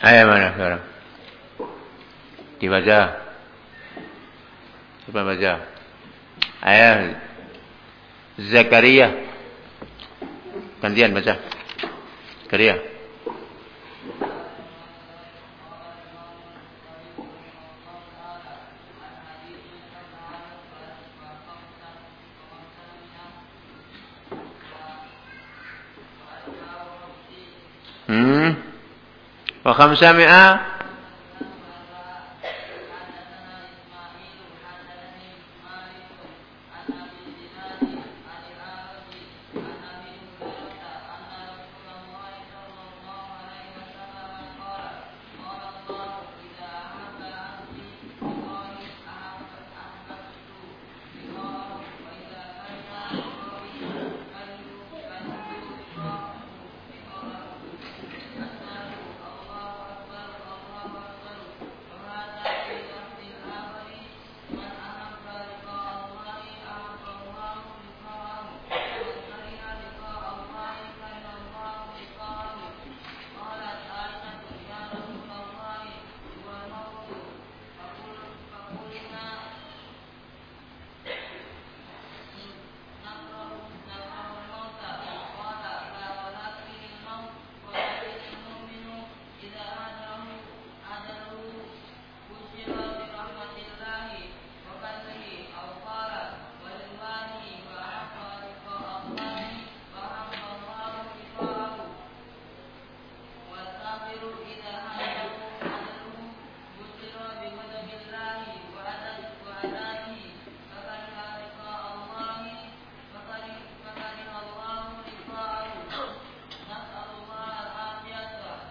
Ayat mana sekarang? Dibaca. Coba baca. Ayat Zakaria. Gantian baca. Zakaria. Wa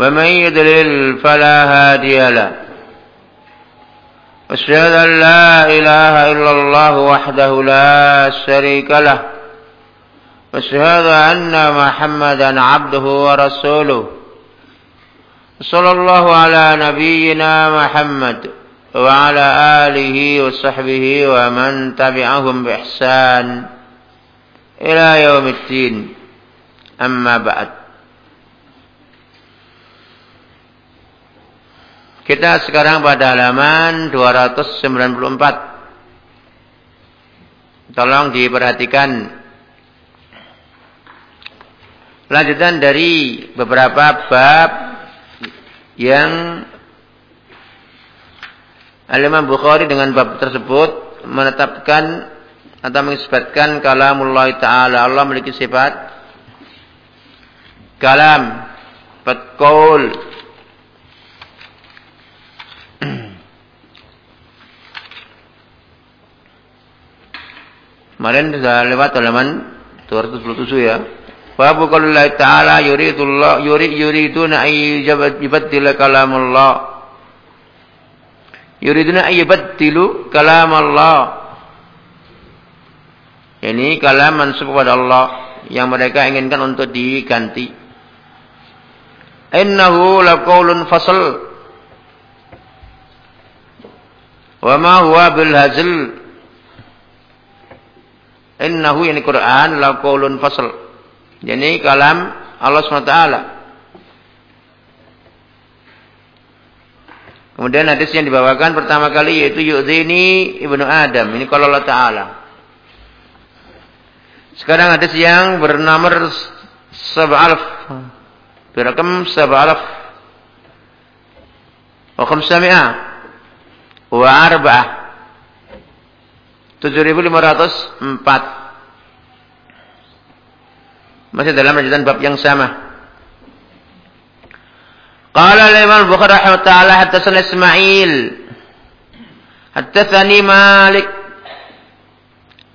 ومن يدلل فلا هادي له. أشهد أن لا إله إلا الله وحده لا شريك له. وأشهد أن محمدا عبده ورسوله. صلى الله على نبينا محمد وعلى آله وصحبه ومن تبعهم بإحسان إلى يوم الدين. أما بعد. Kita sekarang pada halaman 294. Tolong diperhatikan. Lanjutan dari beberapa bab yang Al-Imam Bukhari dengan bab tersebut menetapkan atau mengisbatkan kalamullah ta'ala. Allah memiliki sifat kalam, sifat Kemarin sudah lewat halaman 227 ya. Babu qaulullah ta'ala yuridullah yurid yuriduna ay yubaddila kalamullah. Yuriduna ay yubaddilu kalamullah. Ini kalam mansub kepada Allah yang mereka inginkan untuk diganti. Innahu laqaulun fasl. Wa ma huwa bil hazl Innahu ini Quran la qaulun fasl. Jadi kalam Allah SWT. Kemudian hadis yang dibawakan pertama kali yaitu yu'dhini ibnu Adam. Ini kalau Allah Ta'ala. Sekarang hadis yang bernomor sab'alf. Berakam sab'alf. Wa khamsami'ah. Wa arba'ah. 7504. Masih dalam lanjutan bab yang sama. Qala al-Imam Bukhari rahimahullah taala hadatsana Ismail Haddatsani Malik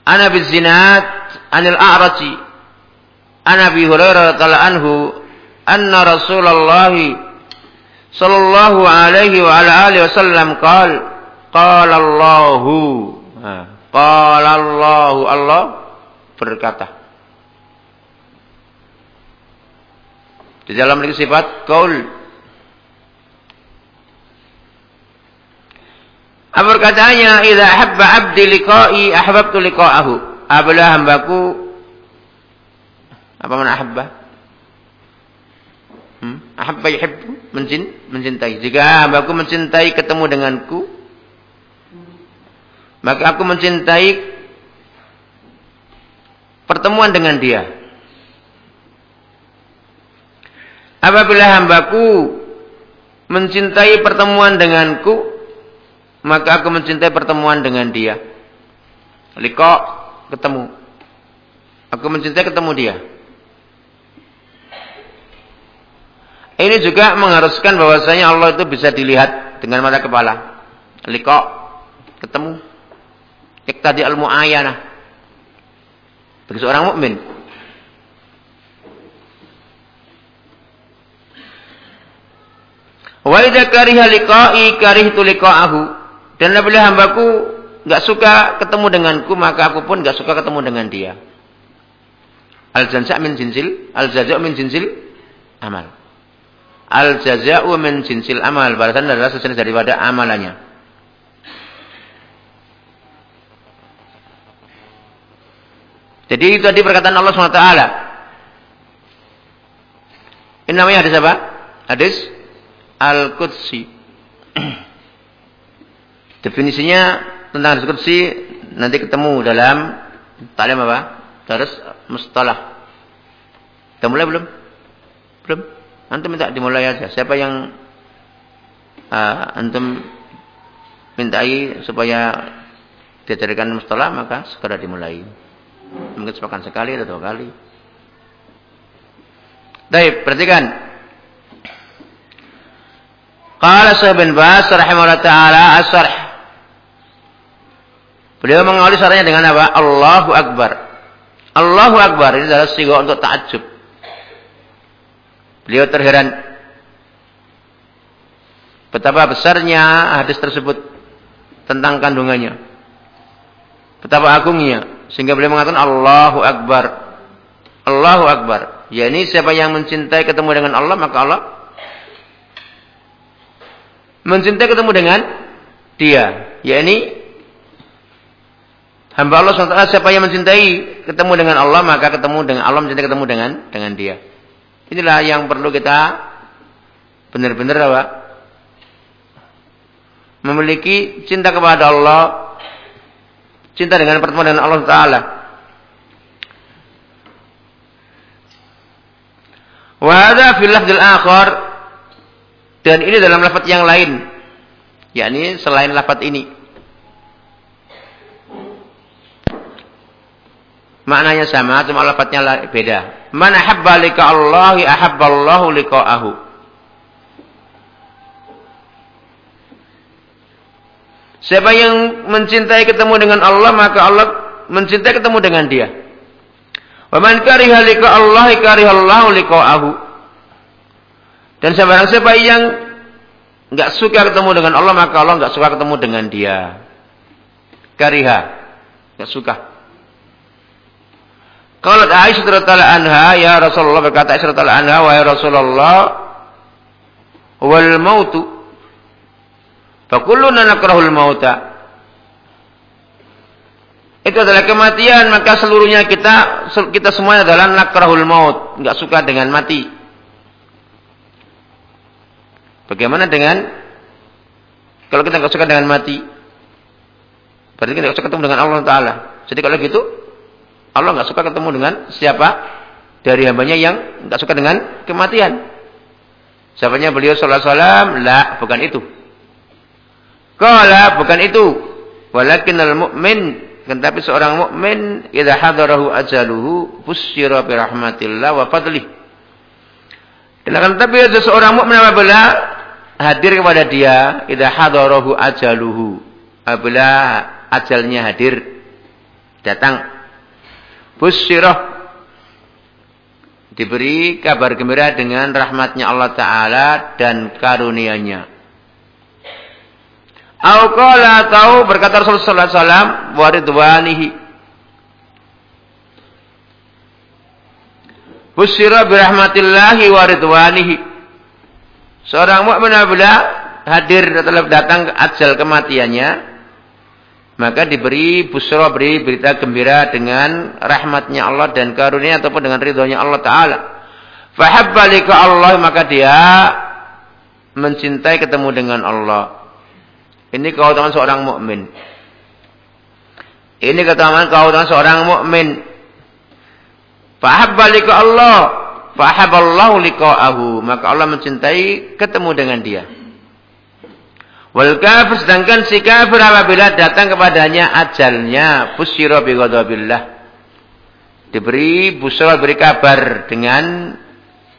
Ana bizinat anil A'raji Ana bi Hurairah radhiyallahu anhu anna Rasulullah sallallahu alaihi wa ala alihi wasallam qal qala Allahu qala Allahu Allah berkata di dalam sifat qaul Apa perkataannya, "Idza habba 'abdi liqa'i ahbabtu liqa'ahu." Apabila hambaku apa mana ahabba? Hmm? Ahabba yuhibbu, mencintai. Jika hambaku mencintai ketemu denganku, maka aku mencintai pertemuan dengan dia. Apabila hambaku mencintai pertemuan denganku, maka aku mencintai pertemuan dengan dia. Liko ketemu. Aku mencintai ketemu dia. Ini juga mengharuskan bahwasanya Allah itu bisa dilihat dengan mata kepala. Liko ketemu. Iktadi al-mu'ayanah. Bagi seorang mukmin. Wa idza kariha liqa'i karihtu liqa'ahu. Dan apabila hambaku nggak suka ketemu denganku, maka aku pun nggak suka ketemu dengan dia. Al jaza min jinsil, al jaza min jinsil amal. Al jaza'u min jinsil amal. Balasan adalah sejenis daripada amalannya. Jadi itu tadi perkataan Allah SWT. Ini namanya hadis apa? Hadis Al-Qudsi. Definisinya tentang diskusi nanti ketemu dalam talim apa? Terus mustalah. Kita mulai belum? Belum? Antum minta dimulai aja. Siapa yang uh, antum mintai supaya diajarkan mustalah maka segera dimulai. Mungkin sepekan sekali atau dua kali. Baik, perhatikan. Qala Syekh bin Bas rahimahullah taala as-sarh Beliau mengawali suaranya dengan apa? Allahu Akbar. Allahu Akbar ini adalah sigo untuk takjub. Beliau terheran betapa besarnya hadis tersebut tentang kandungannya. Betapa agungnya sehingga beliau mengatakan Allahu Akbar. Allahu Akbar. Yani siapa yang mencintai ketemu dengan Allah maka Allah mencintai ketemu dengan dia. Yani Hamba Allah SWT siapa yang mencintai ketemu dengan Allah maka ketemu dengan Allah mencintai ketemu dengan dengan dia. Inilah yang perlu kita benar-benar apa? Memiliki cinta kepada Allah, cinta dengan pertemuan dengan Allah Taala. Wahada fil lafzil dan ini dalam lafaz yang lain, yakni selain lafaz ini. Maknanya sama, cuma lafadznya beda. Man ahabba lika Allahi ahabballahu liqa'ahu. Siapa yang mencintai ketemu dengan Allah, maka Allah mencintai ketemu dengan dia. Wa man kariha lika Allahi karihallahu liqa'ahu. Dan siapa siapa yang enggak suka ketemu dengan Allah, maka Allah enggak suka ketemu dengan dia. Kariha, enggak suka. Kalau Aisyah radhiyallahu anha, ya Rasulullah berkata Aisyah radhiyallahu anha, wahai Rasulullah, wal mautu fakulluna nakrahul mauta. Itu adalah kematian, maka seluruhnya kita kita semuanya adalah nakrahul maut, enggak suka dengan mati. Bagaimana dengan kalau kita enggak suka dengan mati? Berarti kita enggak suka ketemu dengan Allah Taala. Jadi kalau gitu Allah nggak suka ketemu dengan siapa dari hambanya yang nggak suka dengan kematian. Siapanya beliau sallallahu alaihi wasallam? La, bukan itu. Kala bukan itu. Walakin al-mu'min tetapi seorang mukmin idza hadarahu ajaluhu busyira bi rahmatillah wa fadlih. Dan akan tetapi ada seorang mukmin apabila hadir kepada dia idza hadarahu ajaluhu apabila ajalnya hadir datang Busyirah diberi kabar gembira dengan rahmatnya Allah Ta'ala dan karunia-Nya. Aukala tahu berkata Rasulullah SAW waridwanihi. Busyira birahmatillahi waridwanihi. Seorang mukmin apabila hadir atau datang ajal kematiannya, maka diberi busra beri berita gembira dengan rahmatnya Allah dan karunia ataupun dengan ridhonya Allah Ta'ala. Fahabba lika Allah maka dia mencintai ketemu dengan Allah. Ini keutamaan seorang mukmin. Ini keutamaan keutamaan seorang mukmin. Fahabba lika Allah, fahaballahu liqa'ahu, maka Allah mencintai ketemu dengan dia. Wal kafir sedangkan si kafir apabila datang kepadanya ajalnya busyira bi ghadabillah. Diberi busra beri kabar dengan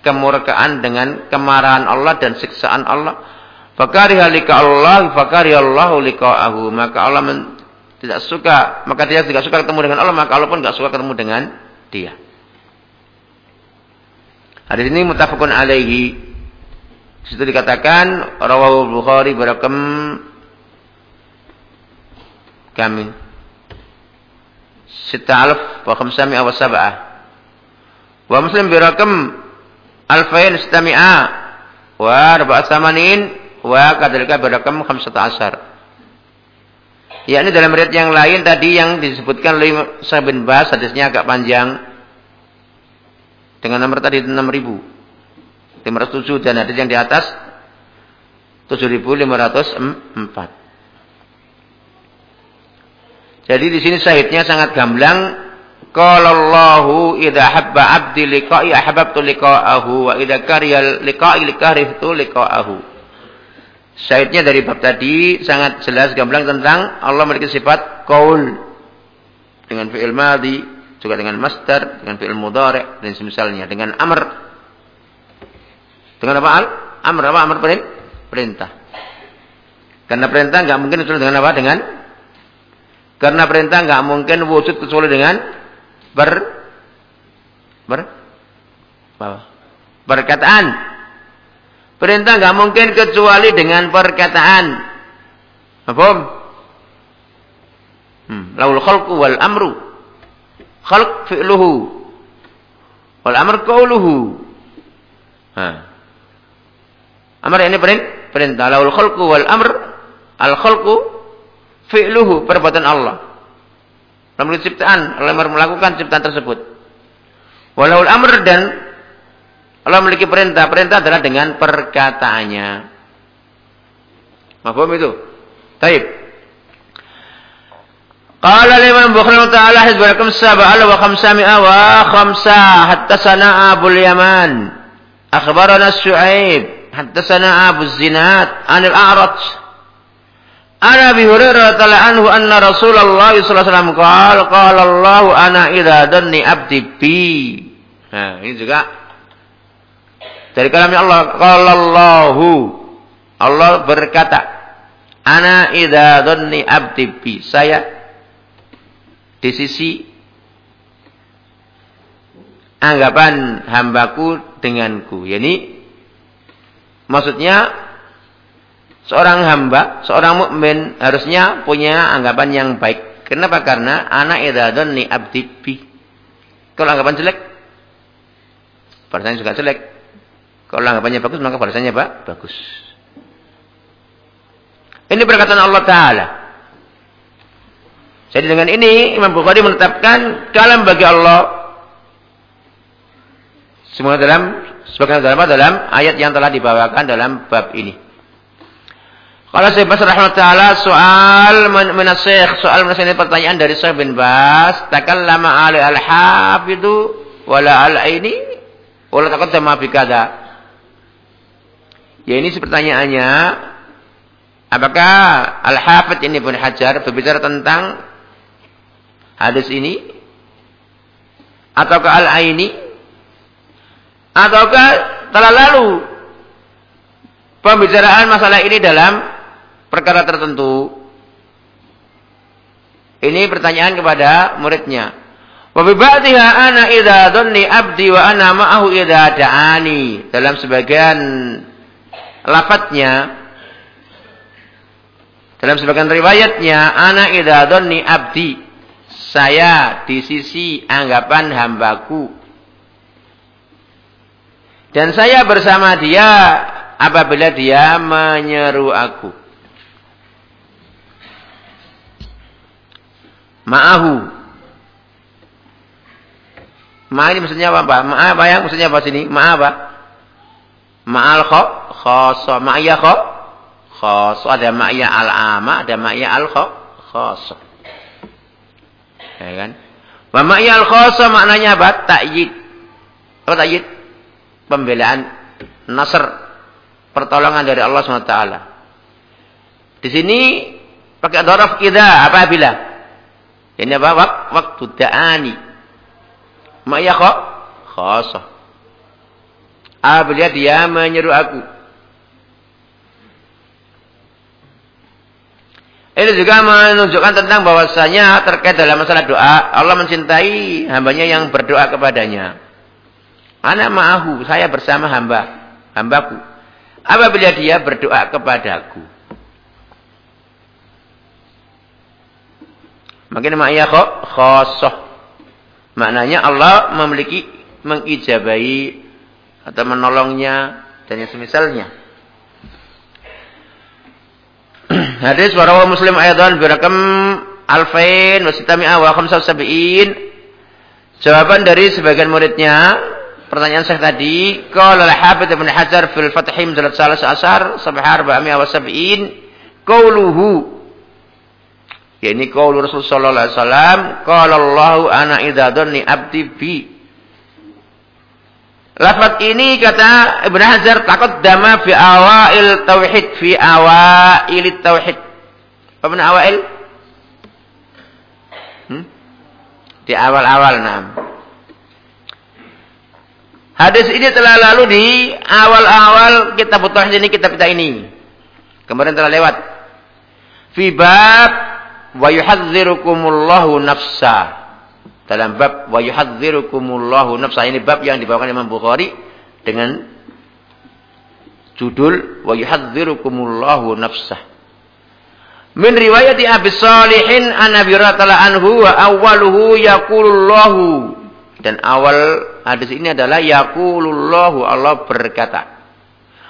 kemurkaan dengan kemarahan Allah dan siksaan Allah. Fakariha lika Allah, fakariha Allah liqa'ahu. Maka Allah men, tidak suka, maka dia tidak suka ketemu dengan Allah, maka Allah pun tidak suka ketemu dengan dia. Hadis ini mutafakun alaihi situ dikatakan rawahu Bukhari berakam kami sita alf wa khamsami aw sab'ah wa muslim berakam alfain istami'a wa arba'a samanin wa kadzalika berakam khamsata asar yakni dalam riwayat yang lain tadi yang disebutkan oleh Sa'id bin Bas hadisnya agak panjang dengan nomor tadi 6000 507 dan hadis yang di atas 7504. Jadi di sini syahidnya sangat gamblang. Qala Allahu idza habba 'abdi liqa'i ahbabtu liqa'ahu wa idza kariya liqa'i likarihtu liqa'ahu. Syahidnya dari bab tadi sangat jelas gamblang tentang Allah memiliki sifat qaul dengan fi'il madhi, juga dengan masdar, dengan fi'il mudhari' dan semisalnya dengan amr dengan apa al? Amr apa? Amr perintah. Karena perintah nggak mungkin kecuali dengan apa? Dengan karena perintah nggak mungkin wujud kecuali dengan ber ber apa? Perkataan. Perintah nggak mungkin kecuali dengan perkataan. Apa? Hmm. Laul khalqu wal amru. Khalq fi'luhu. Wal amr qawluhu. Ha. Amr ini perintah. Laul khalqu wal amr. Al khalqu fi'luhu. Perbuatan Allah. Lalu ciptaan. Allah melakukan ciptaan tersebut. Walaul amr dan Allah memiliki perintah. Perintah adalah dengan perkataannya. Mahfum itu? Taib. Qala liman bukhari ta'ala hizbarakum sab'al wa khamsami'a wa khamsa hatta sana Abu Yaman. Akhbarana Su'aib. Hatta sana Abu Zinat. Anil A'rat. Ana Abi Hurairah anhu anna Rasulullah sallallahu alaihi wasallam qala qala Allah ana idza dhanni abdi bi. Nah, ini juga dari kalamnya Allah qala Allahu Allah berkata ana idza dhanni abdi bi saya di sisi anggapan hambaku denganku yakni Maksudnya seorang hamba, seorang mukmin harusnya punya anggapan yang baik. Kenapa? Karena anak idadun ni abdi bi. Kalau anggapan jelek, balasannya juga jelek. Kalau anggapannya bagus, maka balasannya apa? Bagus. Ini perkataan Allah Ta'ala. Jadi dengan ini Imam Bukhari menetapkan kalam bagi Allah semua dalam Sebagian dalam dalam ayat yang telah dibawakan dalam bab ini. Kalau saya Bas taala soal menasih soal menasih ini pertanyaan dari Syekh bin Bas, lama ali al-hafidu wala al-aini wala taqaddama bi kada. Ya ini pertanyaannya apakah al-hafid ini pun Hajar berbicara tentang hadis ini ataukah al-aini Ataukah telah lalu pembicaraan masalah ini dalam perkara tertentu? Ini pertanyaan kepada muridnya. Wa bi ana abdi wa ana ma'ahu. Dalam sebagian lafadznya dalam sebagian riwayatnya ana idza dhanni abdi saya di sisi anggapan hambaku dan saya bersama dia apabila dia menyeru aku. Ma'ahu. Ma ini maksudnya apa, Pak? Ma apa yang maksudnya apa sini? Ma apa? Ma'al kho, khoso. Ma'ya kho, khoso. Ada ma'ya al-ama, ada ma'ya al-khoso. Ya kan? Wa ma'ya al-khoso maknanya apa? Ta'yid. Apa ta'yid? Pembelaan. Nasr pertolongan dari Allah SWT. Di sini pakai doraf idza apabila. Ini apa? Wak, waktu da'ani. Ma'ya kok? Khasah. Apabila dia menyeru aku. Ini juga menunjukkan tentang bahwasanya terkait dalam masalah doa, Allah mencintai hambanya yang berdoa kepadanya. Anak ma'ahu, saya bersama hamba, hambaku apabila dia berdoa kepadaku. Makin kok khosoh. Maknanya Allah memiliki mengijabai atau menolongnya dan yang semisalnya. Hadis warawa Muslim ayatan birakam alfain wasitami'a wa khamsa sabi'in. Jawaban dari sebagian muridnya pertanyaan saya tadi, qala al-Hafidz Hajar fil Fathim dalam salah asar sab'ar ba'mi'a wa sab'in qauluhu yakni qaul Rasul sallallahu alaihi wasallam qala Allahu ana idza dhanni abdi bi Lafaz ini kata Ibnu Hajar takut dama fi awail tauhid fi awail tauhid. Apa mana awail? Hmm? Di awal-awal nah. Hadis ini telah lalu di awal-awal kitab Tauhid ini kitab kita ini. Kemarin telah lewat. Fi bab wa yuhadzirukumullahu nafsa. Dalam bab wa yuhadzirukumullahu nafsa ini bab yang dibawakan Imam Bukhari dengan judul wa yuhadzirukumullahu nafsa. Min riwayati Abi Salihin an Abi anhu wa awwaluhu yaqulullahu dan awal hadis ini adalah yaqulullahu Allah berkata.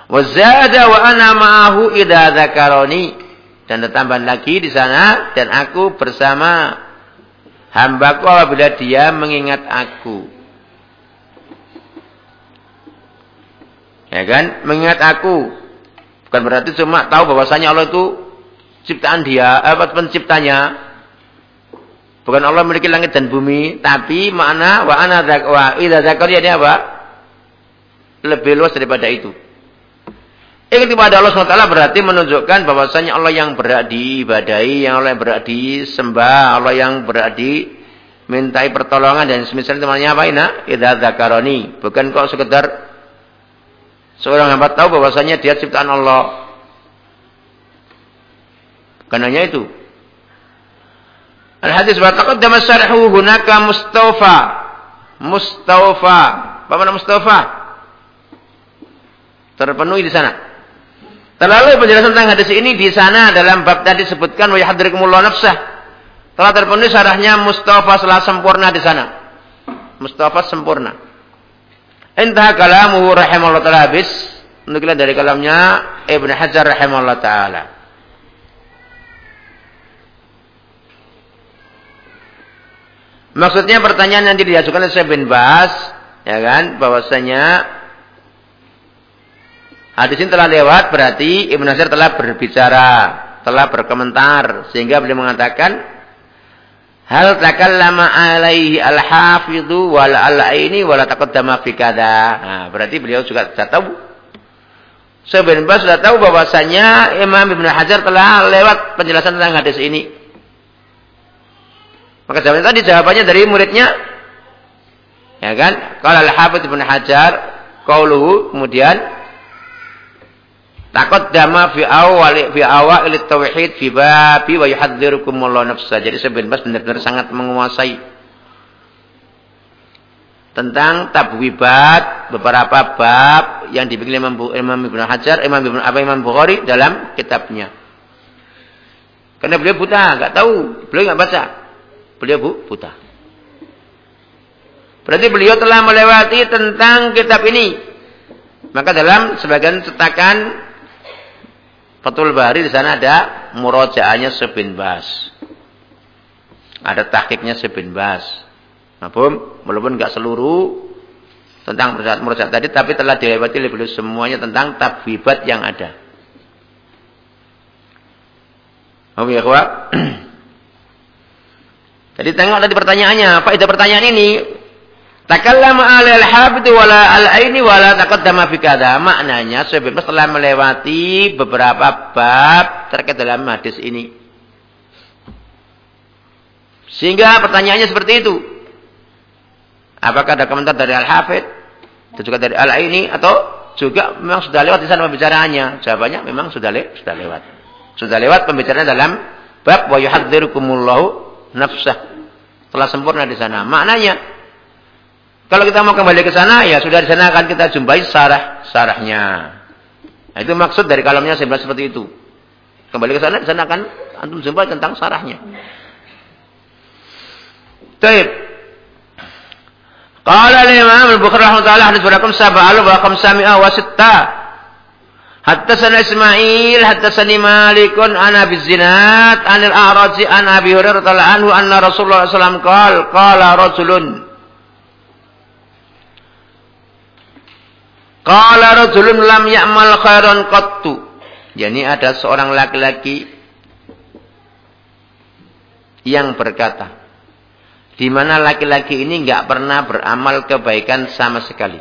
Wa zada wa ana ma'ahu idza dzakarani. Dan ditambah lagi di sana dan aku bersama hambaku apabila dia mengingat aku. Ya kan? Mengingat aku. Bukan berarti cuma tahu bahwasanya Allah itu ciptaan dia, apa penciptanya, Bukan Allah memiliki langit dan bumi, tapi makna wa ana wa idza ini apa? Lebih luas daripada itu. Ingat kepada Allah SWT berarti menunjukkan bahwasanya Allah yang berhak diibadahi, yang Allah yang berhak disembah, Allah yang berhak mintai pertolongan dan semisal temannya apa ini? Idza zakaroni. Bukan kok sekedar seorang hamba tahu bahwasanya dia ciptaan Allah. Hanya itu. Al-hadis wa taqaddama syarhu hunaka mustafa. Mustafa. Apa mana mustafa? Terpenuhi di sana. Terlalu penjelasan tentang hadis ini di sana dalam bab tadi disebutkan wa yahdirikumullah nafsah. Telah terpenuhi syarahnya Mustafa setelah sempurna di sana. Mustafa sempurna. Intah kalamuhu rahimahullah ta'ala habis. Nukilan dari kalamnya Ibn Hajar rahimahullah ta'ala. Maksudnya pertanyaan yang diajukan oleh Syekh bin Bas, ya kan, bahwasanya hadis ini telah lewat berarti Ibnu Nasir telah berbicara, telah berkomentar sehingga beliau mengatakan hal takallama alaihi al-hafidhu wal al-aini wala taqaddama fi kada. Nah, berarti beliau juga sudah tahu bin Bas sudah tahu bahwasanya Imam Ibnu Hajar telah lewat penjelasan tentang hadis ini. Maka jawabannya tadi jawabannya dari muridnya. Ya kan? Kalau Al-Hafidz Ibnu Hajar qauluhu kemudian takut dama fi awal fi awal tauhid fi babi wa yuhadzirukum Allah nafsa. Jadi sebenarnya benar-benar sangat menguasai tentang tabwibat beberapa bab yang dibikin Imam, Imam Hajar, Imam Ibnu apa Imam Bukhari dalam kitabnya. Karena beliau buta, nggak tahu, beliau nggak baca. Beliau bu, buta. Berarti beliau telah melewati tentang kitab ini. Maka dalam sebagian cetakan Fathul Bari di sana ada murojaannya Sebin Bas. Ada tahkiknya Sebin Bas. Mahfum? Walaupun enggak seluruh tentang murjat-murjat tadi, tapi telah dilewati oleh beliau semuanya tentang tabwibat yang ada. Oke ya. Jadi tengok tadi pertanyaannya. Apa itu pertanyaan ini? Takallama al-habdu wala al-aini wala taqaddama fi kada. Maknanya sebab telah melewati beberapa bab terkait dalam hadis ini. Sehingga pertanyaannya seperti itu. Apakah ada komentar dari Al-Hafidh? Atau juga dari Al-Aini? Atau juga memang sudah lewat di sana pembicaraannya? Jawabannya memang sudah, le sudah lewat. Sudah lewat pembicaraan dalam bab wa yuhadzirukumullahu nafsah. Telah sempurna di sana. Maknanya, kalau kita mau kembali ke sana, ya sudah di sana akan kita jumpai sarah-sarahnya. Nah, itu maksud dari kalamnya sebenarnya seperti itu. Kembali ke sana, di sana akan antum jumpai tentang sarahnya. Taib. Qala al-Imam al-Bukhari rahimahullah hadis berakum sab'al wa khamsami'a wa sitta. Haddatsana Ismail, haddatsani Malikun an Abi Zinad, anil A'raji an Abi Hurairah radhiyallahu anhu anna Rasulullah sallallahu alaihi wasallam qala rajulun Qala rajulun lam ya'mal khairan qattu. Yani ada seorang laki-laki yang berkata, di mana laki-laki ini nggak pernah beramal kebaikan sama sekali.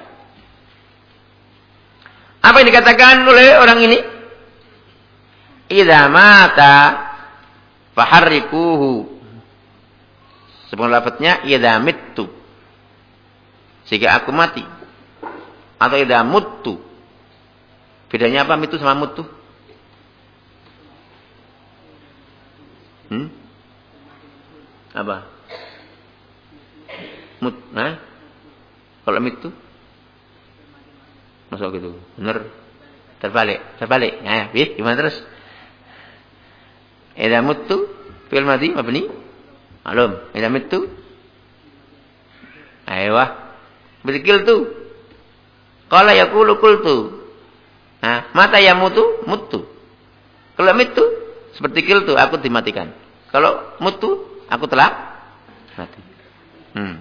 Apa yang dikatakan oleh orang ini? Idza mata faharrikuhu. Sebelum lafadznya idza mittu. Jika aku mati. Atau idza muttu. Bedanya apa mitu sama mutu? Hmm? Apa? Mut, nah? Kalau itu masuk gitu. Benar. Terbalik, terbalik. Nah, bis, gimana terus? Idza mutu fil madhi mabni malum. Idza mutu Aywa. Berkil tu. Qala yaqulu qultu. Nah, mata ya mutu, mutu. Kalau mitu seperti kil tu aku dimatikan. Kalau mutu aku telah mati. Hmm.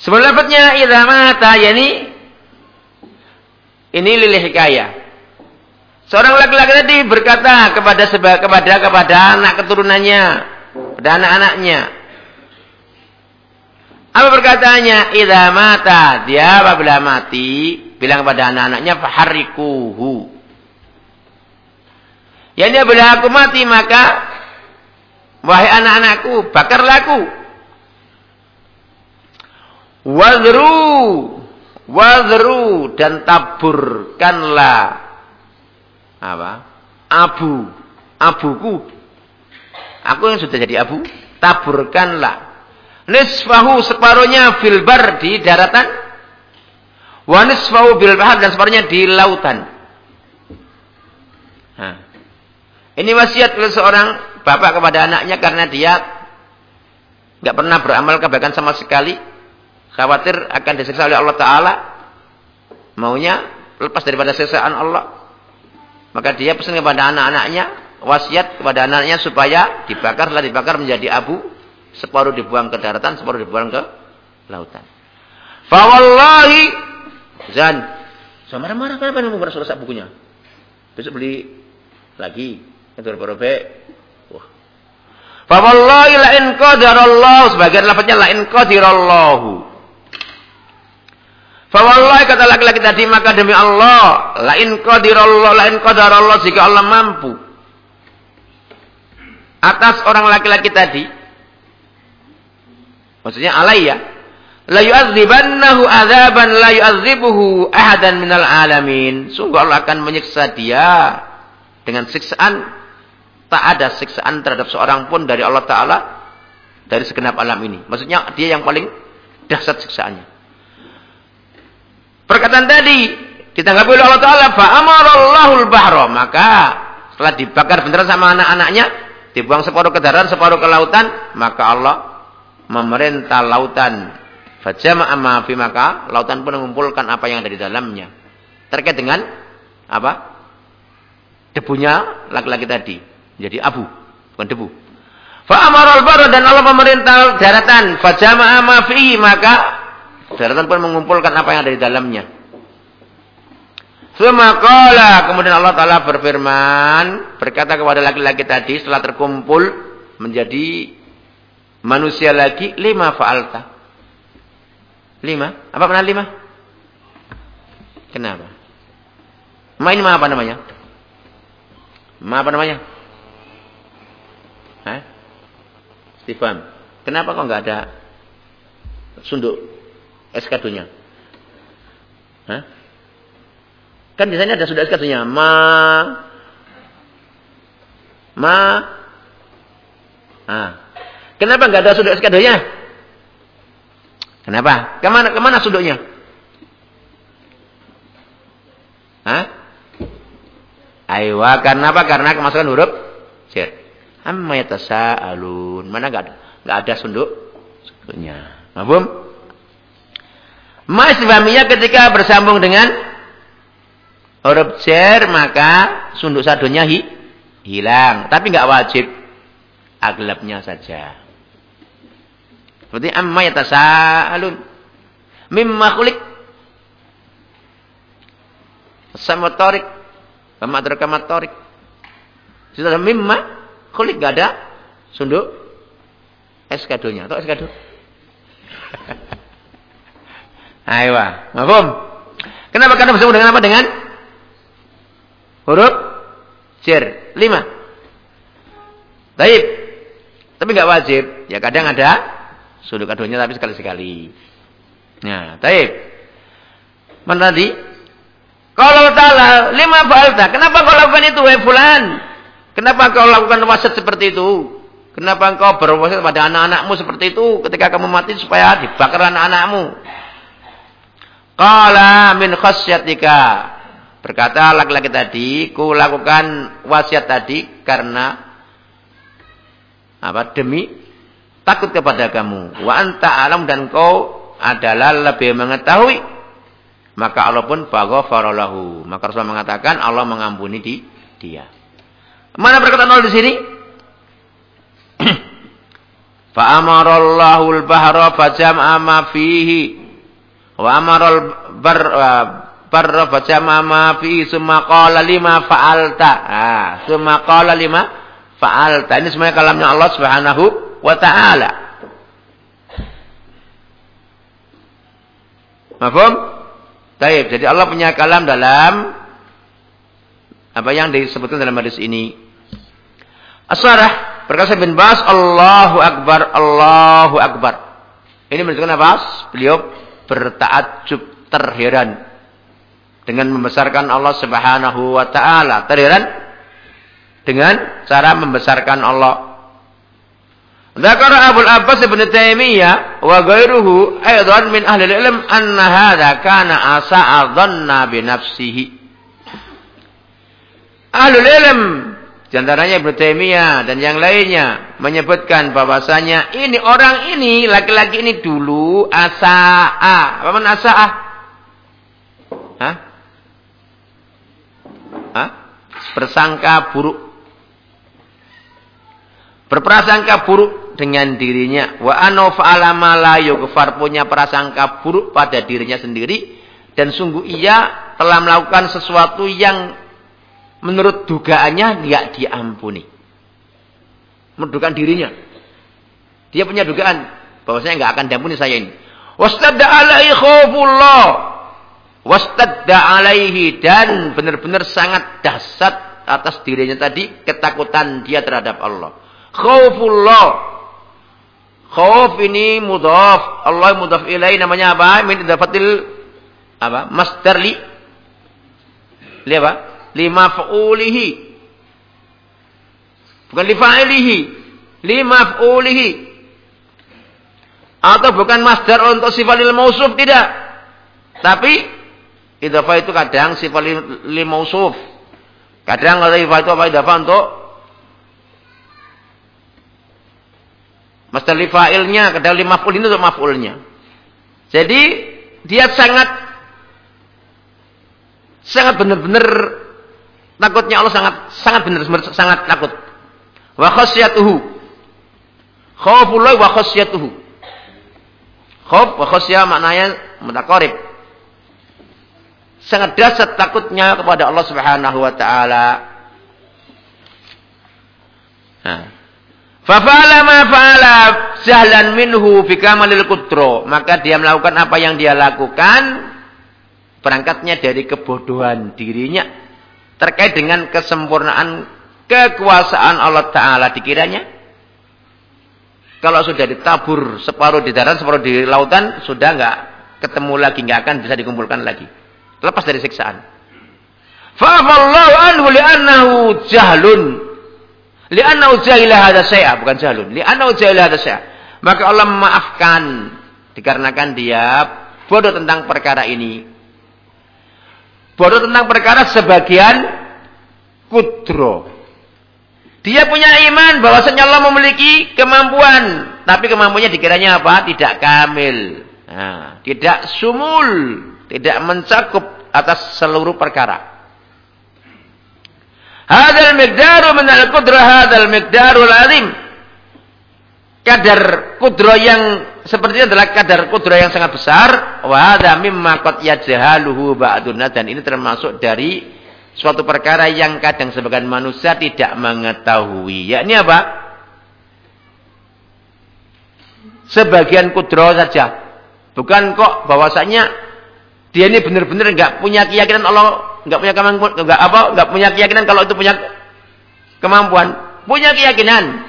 Sebelum lafadznya idza mata yani ini lilih hikayah. Seorang laki-laki tadi berkata kepada sebab kepada kepada anak keturunannya, kepada anak-anaknya. Apa perkataannya? Idza mata, dia apabila mati, bilang kepada anak-anaknya faharrikuhu. Yani apabila aku mati maka wahai anak-anakku, bakarlah aku Wadru wadru dan taburkanlah apa? Abu, abuku. Aku yang sudah jadi abu, taburkanlah. Nisfahu separuhnya filbar di daratan. Wa nisfahu bil dan separuhnya di lautan. Nah. Ini wasiat oleh seorang bapak kepada anaknya karena dia nggak pernah beramal kebaikan sama sekali khawatir akan disiksa oleh Allah Ta'ala, maunya lepas daripada siksaan Allah. Maka dia pesan kepada anak-anaknya, wasiat kepada anaknya supaya dibakar, setelah dibakar menjadi abu, separuh dibuang ke daratan, separuh dibuang ke lautan. Fawallahi Zan. Saya marah-marah kenapa mau selesai bukunya? Besok beli lagi. Itu robe. Wah. Fawallahi la in qadarallahu sebagian lafaznya la in qadirallahu. Fawallahi kata laki-laki tadi maka demi Allah, lain qadirallah, lain qadarallah jika Allah mampu atas orang laki-laki tadi. Maksudnya alayya la yu'adzibannahu adzaban la yu'adzibuhu ahadan minal alamin. Sungguh Allah akan menyiksa dia dengan siksaan tak ada siksaan terhadap seorang pun dari Allah taala dari segenap alam ini. Maksudnya dia yang paling dahsyat siksaannya. Perkataan tadi ditanggapi oleh Allah Taala, fa amarallahu bahra maka setelah dibakar beneran sama anak-anaknya, dibuang separuh ke darat, separuh ke lautan, maka Allah memerintah lautan Fajama amma fi maka lautan pun mengumpulkan apa yang ada di dalamnya. Terkait dengan apa? Debunya laki-laki tadi. Jadi abu, bukan debu. Fa amaral bara dan Allah memerintah daratan. Fajama amma fi maka daratan pun mengumpulkan apa yang ada di dalamnya. Semakola kemudian Allah Taala berfirman berkata kepada laki-laki tadi setelah terkumpul menjadi manusia lagi lima faalta Lima? Apa pernah lima? Kenapa? Ma ini ma apa namanya? Ma apa namanya? Hah? Stefan. Kenapa kok nggak ada sunduk SK2-nya? Hah? Kan biasanya ada sunduk SK2-nya. Ma Ma Ah. Kenapa nggak ada sunduk SK2-nya? Kenapa? Ke mana, ke mana sudutnya? Hah? Aywa, karena apa? Karena kemasukan huruf cer. Amma yatasaalun. Mana enggak ada? Enggak ada sunduk sudutnya. Mahfum? Ma ketika bersambung dengan huruf cer maka sunduk sadunya hi, hilang, tapi enggak wajib. Aglabnya saja. Seperti amma yatasaalun. Mimma khuliq. Sama torik. Sama adraka torik. Sudah mimma khuliq gak ada sunduk eskadonya. Atau eskado? Ayo, mafhum? Kenapa? Karena bersama dengan apa? Dengan huruf jar. Lima. Taib. Tapi nggak wajib. Ya kadang ada Sudut kadonya tapi sekali-sekali. Nah, taib. Mana tadi? Kalau ta'ala lima falta. Kenapa kau lakukan itu, wahai fulan? Kenapa kau lakukan wasiat seperti itu? Kenapa engkau berwasiat pada anak-anakmu seperti itu ketika kamu mati supaya dibakar anak-anakmu? Qala min khasyatika. Berkata laki-laki tadi, ku lakukan wasiat tadi karena apa? Demi takut kepada kamu. Wa anta alam dan kau adalah lebih mengetahui. Maka Allah pun faghfaralahu. Maka Rasul mengatakan Allah mengampuni di dia. Mana perkataan Allah di sini? Fa amarallahu al-bahra fajam'a ma fihi wa amaral bar barra fajam'a ma fihi summa qala lima fa'alta. Ah, summa qala lima fa'alta. Ini semuanya kalamnya Allah Subhanahu wa ta'ala. Mafhum? Taib. Jadi Allah punya kalam dalam apa yang disebutkan dalam hadis ini. Asarah berkata bin Bas Allahu Akbar Allahu Akbar. Ini menunjukkan apa? Beliau bertaajub terheran dengan membesarkan Allah Subhanahu wa taala. Terheran dengan cara membesarkan Allah Zakar Abu Abbas Ibn Taimiyah wa ghairuhu aidan min ahli ilm anna hadha kana asa'a dhanna bi nafsihi. Ahli ilm Jantaranya Ibn Taimiyah dan yang lainnya menyebutkan bahwasanya ini orang ini laki-laki ini dulu asa'a. Apa makna asa'a? Hah? Hah? Persangka buruk berprasangka buruk dengan dirinya. Wa ano fa'ala ma la punya prasangka buruk pada dirinya sendiri. Dan sungguh ia telah melakukan sesuatu yang menurut dugaannya tidak diampuni. Mendudukan dirinya. Dia punya dugaan bahwa saya nggak akan diampuni saya ini. Wastadda alaihi khawfullah. Wastadda alaihi dan benar-benar sangat dahsyat atas dirinya tadi ketakutan dia terhadap Allah Khaufullah. Khauf ini mudhaf. Allah mudhaf ilai namanya apa? Min idafatil apa? Masdar li. Li apa? Li maf'ulihi. Bukan li fa'ilihi. Li maf'ulihi. Atau bukan masdar untuk sifat lil mausuf tidak. Tapi idhofah itu kadang sifat lil mausuf. Kadang kalau idhofah itu apa idhofah untuk masdar li fa'ilnya, kadang li maf'ul ini untuk maf'ulnya. Jadi dia sangat sangat benar-benar takutnya Allah sangat sangat benar sangat takut. Wa khasyatuhu. Khaufullah wa khasyatuhu. Khauf wa khasyah maknanya mutakarib. Sangat dasar takutnya kepada Allah Subhanahu wa taala. Fafa'ala ma fa'ala sahlan minhu fi kamalil qudra. Maka dia melakukan apa yang dia lakukan berangkatnya dari kebodohan dirinya terkait dengan kesempurnaan kekuasaan Allah taala dikiranya kalau sudah ditabur separuh di darat, separuh di lautan, sudah nggak ketemu lagi, nggak akan bisa dikumpulkan lagi. Lepas dari siksaan. Fa'afallahu anhu li'annahu jahlun. Li'annahu jahilah hadha saya, bukan jahlun. Li'annahu jahilah hadha saya. Maka Allah memaafkan dikarenakan dia bodoh tentang perkara ini. Bodoh tentang perkara sebagian kudro. Dia punya iman bahwasanya Allah memiliki kemampuan, tapi kemampuannya dikiranya apa? Tidak kamil. Nah, tidak sumul, tidak mencakup atas seluruh perkara. Hadal miqdaru min al-qudrah hadal miqdarul azim. Kadar kudro yang seperti adalah kadar kudro yang sangat besar. Wa hadha mimma qad yajhaluhu ba'dun dan ini termasuk dari suatu perkara yang kadang sebagian manusia tidak mengetahui. Yakni apa? Sebagian kudro saja. Bukan kok bahwasanya dia ini benar-benar nggak punya keyakinan Allah, nggak punya kemampuan, nggak apa, nggak punya keyakinan kalau itu punya kemampuan. Punya keyakinan.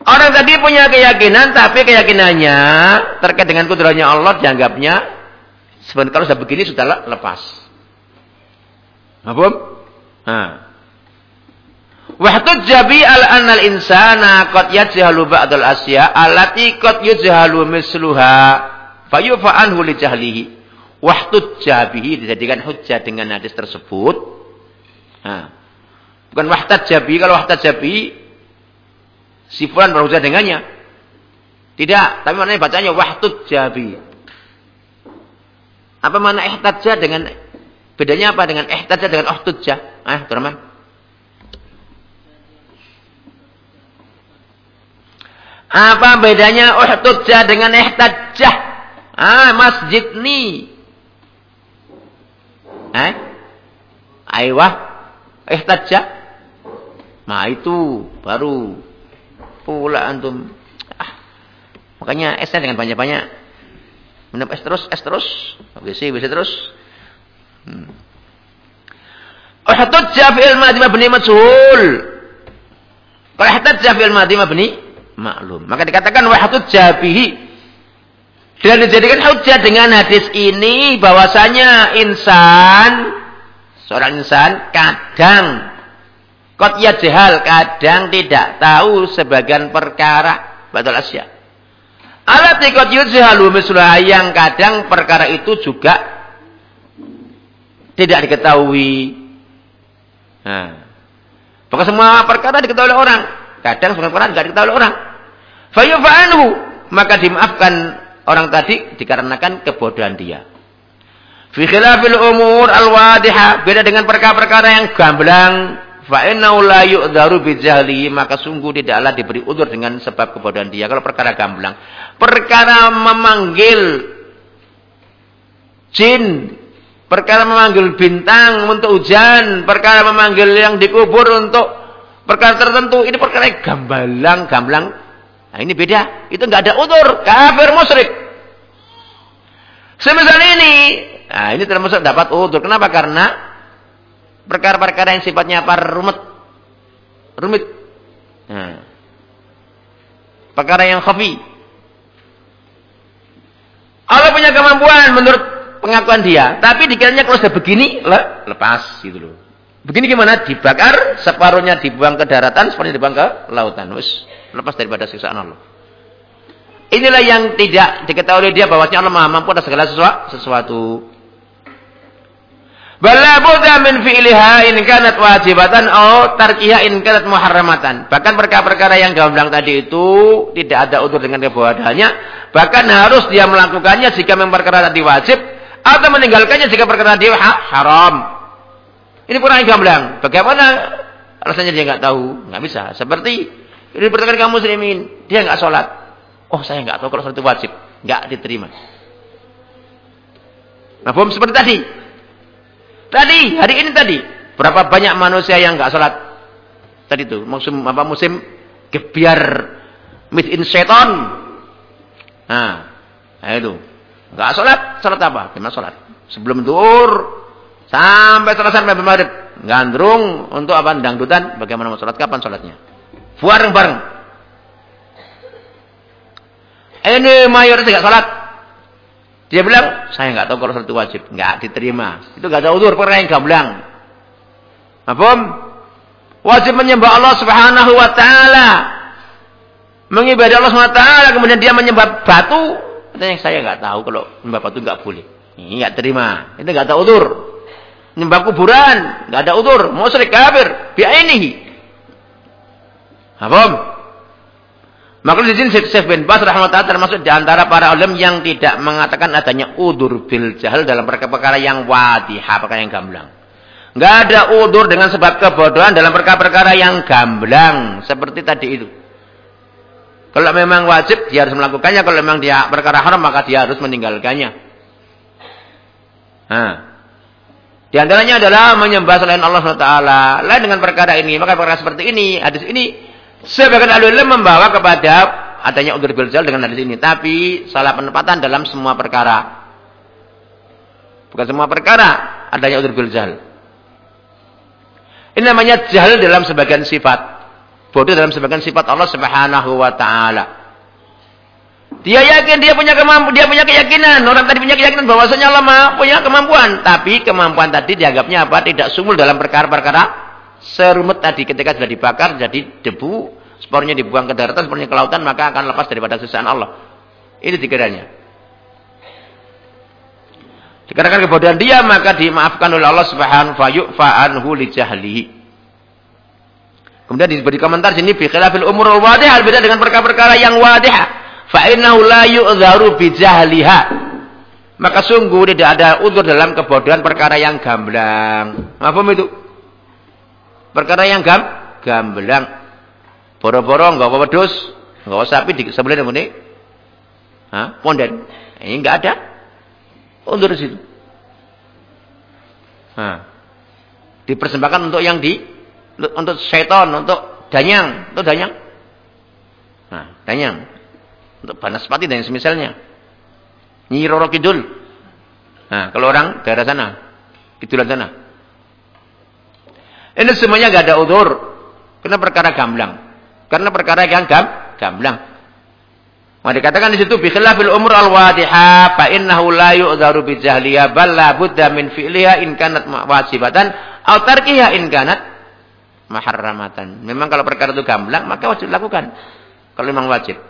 Orang tadi punya keyakinan, tapi keyakinannya terkait dengan kudrohnya Allah dianggapnya sebenarnya kalau sudah begini sudah lepas. Mahfum? Nah. Wahtujja bi al annal insana qad yajhalu ba'dal asya allati qad yajhalu misluha fayufa anhu li jahlihi. Wahtujja bihi dijadikan hujjah dengan hadis tersebut. Nah. Bukan wahtajja bihi kalau wahtajja bihi si fulan dengannya. Tidak, tapi maknanya bacanya wahtujja bihi. Apa makna ihtajja dengan Bedanya apa dengan ihtajah dengan uhtujah? Ah, Abdurrahman. Apa bedanya uhtujah dengan ihtajah? Ah, masjid ni. Eh? Aywah. Ihtajah. Nah, itu baru pula antum. Ah. Makanya esnya dengan banyak-banyak. Minum es terus, es terus. WC, WC terus. Hmm. Uhtajja fi'il madhi mabni majhul. Kalau ihtajja fi'il madhi mabni maklum. Maka dikatakan wahtajja bihi. Dan dijadikan hujjah dengan hadis ini bahwasanya insan seorang insan kadang kot ya jahal kadang tidak tahu sebagian perkara batal asya. Alat ikut yujhalu mislah yang kadang perkara itu juga tidak diketahui. Nah, Pokoknya semua perkara diketahui oleh orang. Kadang semua perkara tidak diketahui oleh orang. Fayufa'anhu. Maka dimaafkan orang tadi dikarenakan kebodohan dia. Fi khilafil umur al-wadiha. Beda dengan perkara-perkara yang gamblang. Fa'innahu la yu'daru bijahli. Maka sungguh tidaklah diberi udur dengan sebab kebodohan dia. Kalau perkara gamblang. Perkara memanggil jin Perkara memanggil bintang untuk hujan. Perkara memanggil yang dikubur untuk perkara tertentu. Ini perkara gambalang, gamblang. Nah ini beda. Itu nggak ada utur. Kafir musyrik. Semisal ini. Nah ini termasuk dapat utur. Kenapa? Karena perkara-perkara yang sifatnya apa? Rumit. Rumit. Nah. Perkara yang khafi. Allah punya kemampuan menurut pengakuan dia. Tapi dikiranya kalau sudah begini, le, lepas gitu loh. Begini gimana? Dibakar, separuhnya dibuang ke daratan, separuhnya dibuang ke lautan. Wis, lepas daripada siksaan Allah. Inilah yang tidak diketahui dia bahwasanya Allah Maha mampu atas segala sesuatu. Bala budda min fi'liha in kanat wajibatan atau tarkiha in kanat muharramatan. Bahkan perkara-perkara yang gamblang tadi itu tidak ada udur dengan kebodohannya, bahkan harus dia melakukannya jika memperkara tadi wajib atau meninggalkannya jika perkara ha haram. Ini kurang gamblang. Bagaimana alasannya dia nggak tahu? Nggak bisa. Seperti ini perkara kaum muslimin, dia nggak sholat. Oh saya nggak tahu kalau sholat itu wajib, nggak diterima. Nah, seperti tadi, Tadi, hari ini tadi. Berapa banyak manusia yang nggak sholat? Tadi itu, musim apa musim kebiar in seton. Nah, nah itu. Nggak sholat, sholat apa? Gimana sholat? Sebelum dur sampai selesai sampai maghrib. Gandrung untuk apa? Dangdutan. Bagaimana mau sholat? Kapan sholatnya? Bareng-bareng. Ini mayoritas nggak sholat. Dia bilang, saya nggak tahu kalau satu wajib. Nggak diterima. Itu nggak ada udur, perkara yang gamblang. Apa? Wajib menyembah Allah subhanahu wa ta'ala. Mengibadah Allah subhanahu wa ta'ala. Kemudian dia menyembah batu. Katanya saya nggak tahu kalau menyembah batu nggak boleh. Ini nggak terima. Itu nggak ada udur. Menyembah kuburan. nggak ada udur. Musyrik kafir. Bi'ainihi. Apa? Maka di sini Syekh bin Bas rahmatullah termasuk di antara para ulama yang tidak mengatakan adanya udur bil jahal dalam perkara-perkara yang wadihah, perkara yang gamblang. Enggak ada udur dengan sebab kebodohan dalam perkara-perkara yang gamblang seperti tadi itu. Kalau memang wajib dia harus melakukannya, kalau memang dia perkara haram maka dia harus meninggalkannya. Nah, di antaranya adalah menyembah selain Allah SWT. Lain dengan perkara ini, maka perkara seperti ini, hadis ini Sebagian ahli membawa kepada adanya udur biljal dengan hadis ini. Tapi salah penempatan dalam semua perkara. Bukan semua perkara adanya udur biljal. Ini namanya jahil dalam sebagian sifat. Bodoh dalam sebagian sifat Allah subhanahu wa ta'ala. Dia yakin dia punya kemampuan, dia punya keyakinan. Orang tadi punya keyakinan bahwasanya Allah punya kemampuan, tapi kemampuan tadi dianggapnya apa? Tidak sumul dalam perkara-perkara serumut tadi ketika sudah dibakar jadi debu, spornya dibuang ke daratan, spornya ke lautan, maka akan lepas daripada sisaan Allah. Ini dikiranya. Dikarenakan kebodohan dia, maka dimaafkan oleh Allah subhanahu wa anhu li. Kemudian diberi komentar sini fi khilafil umur wadih beda dengan perkara-perkara yang wadih. Fa innahu la yu'dharu bi jahliha. Maka sungguh tidak ada udur dalam kebodohan perkara yang gamblang. Apa itu? Perkara yang gam, gamblang. Boro-boro enggak apa wedhus, enggak sapi di sebelah ini. Ponden. Ini enggak ada. Undur situ. Nah. Dipersembahkan untuk yang di untuk seton, untuk danyang, untuk danyang. Nah, danyang. Untuk banaspati dan semisalnya. Nyi Roro Kidul. Nah, kalau orang daerah sana, kidulan sana. Ini semuanya gak ada udur. Karena perkara gamblang. Karena perkara yang gam, gamblang. Maka dikatakan di situ bi khilafil umur al-wadiha fa innahu la yu'dharu bi jahliya bal la budda min fi'liha in kanat wajibatan aw tarkiha in kanat maharramatan. Memang kalau perkara itu gamblang maka wajib dilakukan. Kalau memang wajib.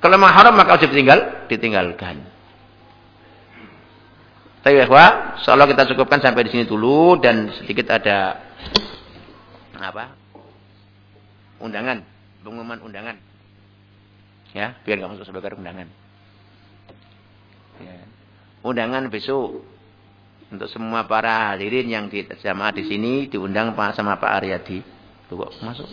Kalau memang haram maka wajib tinggal ditinggalkan. Tapi ya, insyaallah kita cukupkan sampai di sini dulu dan sedikit ada apa? Undangan, pengumuman undangan. Ya, biar nggak masuk sebagai undangan. Ya. Undangan besok untuk semua para hadirin yang di jamaah di sini diundang sama Pak Aryadi. Tuh kok masuk.